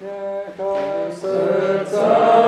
Niechaj serca